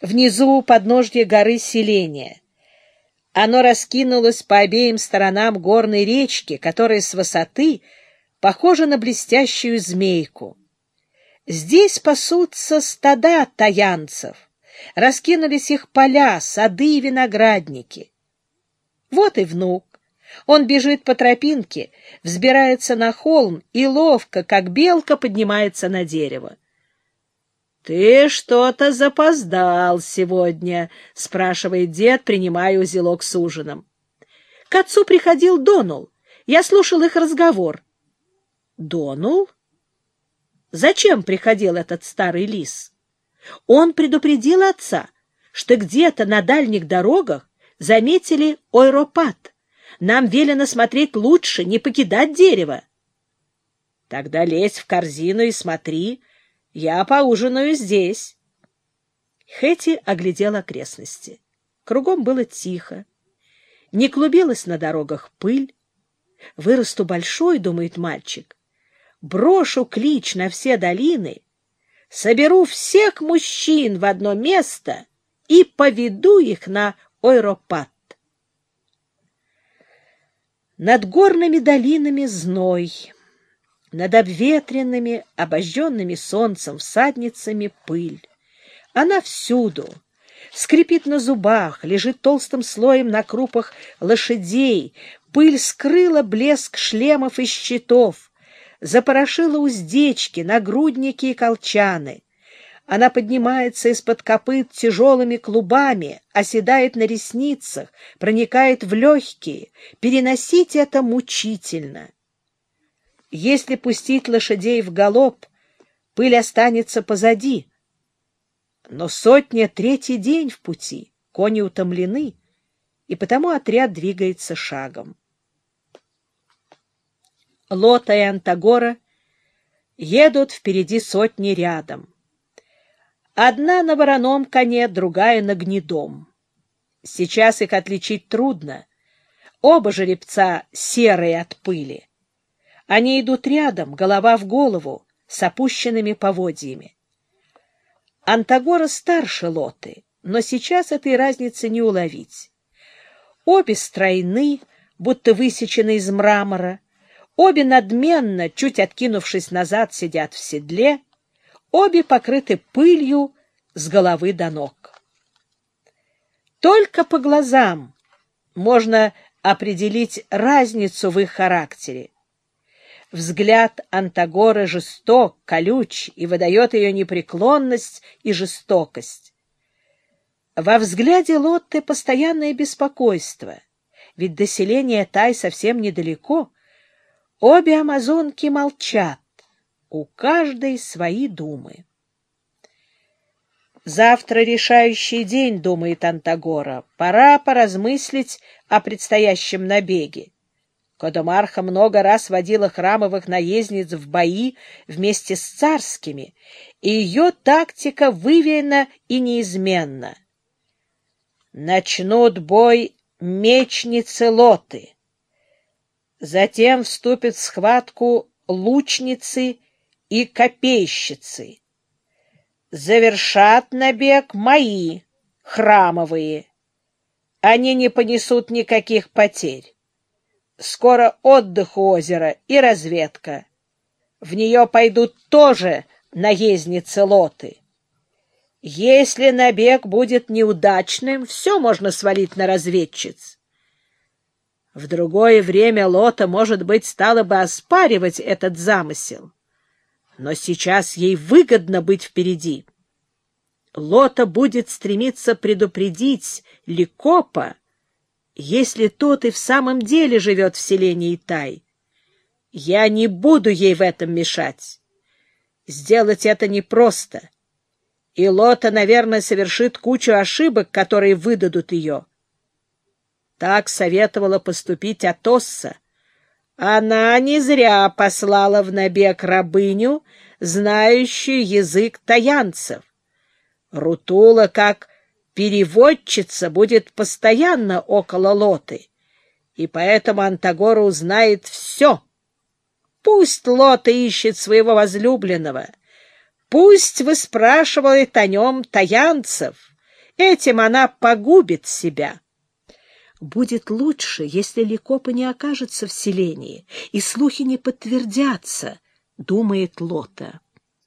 внизу у подножья горы селения. Оно раскинулось по обеим сторонам горной речки, которая с высоты похожа на блестящую змейку. Здесь пасутся стада таянцев, раскинулись их поля, сады и виноградники. Вот и внук. Он бежит по тропинке, взбирается на холм и ловко, как белка, поднимается на дерево. — Ты что-то запоздал сегодня, — спрашивает дед, принимая узелок с ужином. — К отцу приходил Донул. Я слушал их разговор. — Донул? Зачем приходил этот старый лис? Он предупредил отца, что где-то на дальних дорогах заметили ойропат. Нам велено смотреть лучше, не покидать дерево. Тогда лезь в корзину и смотри. Я поужинаю здесь. Хэти оглядел окрестности. Кругом было тихо. Не клубилась на дорогах пыль. Вырасту большой, думает мальчик. Брошу клич на все долины, соберу всех мужчин в одно место и поведу их на ойропат. Над горными долинами зной, над обветренными, обожженными солнцем всадницами пыль. Она всюду, скрипит на зубах, лежит толстым слоем на крупах лошадей, пыль скрыла блеск шлемов и щитов, запорошила уздечки, нагрудники и колчаны. Она поднимается из-под копыт тяжелыми клубами, оседает на ресницах, проникает в легкие. Переносить это мучительно. Если пустить лошадей в галоп, пыль останется позади. Но сотня третий день в пути, кони утомлены, и потому отряд двигается шагом. Лота и Антагора едут впереди сотни рядом. Одна на вороном коне, другая на гнедом. Сейчас их отличить трудно. Оба жеребца серые от пыли. Они идут рядом, голова в голову, с опущенными поводьями. Антагора старше Лоты, но сейчас этой разницы не уловить. Обе стройны, будто высечены из мрамора, обе надменно, чуть откинувшись назад, сидят в седле, Обе покрыты пылью с головы до ног. Только по глазам можно определить разницу в их характере. Взгляд Антагоры жесток, колюч и выдает ее непреклонность и жестокость. Во взгляде Лотты постоянное беспокойство, ведь до селения Тай совсем недалеко. Обе амазонки молчат, у каждой свои думы. Завтра решающий день, думает Антагора. Пора поразмыслить о предстоящем набеге. Кодомарха много раз водила храмовых наездниц в бои вместе с царскими, и ее тактика выверена и неизменна. Начнут бой мечницы Лоты. Затем вступят в схватку лучницы и копейщицы. Завершат набег мои, храмовые. Они не понесут никаких потерь. Скоро отдых у озера и разведка. В нее пойдут тоже наездницы лоты. Если набег будет неудачным, все можно свалить на разведчиц. В другое время Лота, может быть, стала бы оспаривать этот замысел но сейчас ей выгодно быть впереди. Лота будет стремиться предупредить Ликопа, если тот и в самом деле живет в селении Тай. Я не буду ей в этом мешать. Сделать это непросто. И Лота, наверное, совершит кучу ошибок, которые выдадут ее. Так советовала поступить Атосса, она не зря послала в набег рабыню, знающую язык таянцев. Рутула, как переводчица, будет постоянно около Лоты, и поэтому Антагора узнает все. Пусть Лота ищет своего возлюбленного, пусть выспрашивает о нем таянцев, Этим она погубит себя. Будет лучше, если Ликопа не окажется в селении, и слухи не подтвердятся, — думает Лота.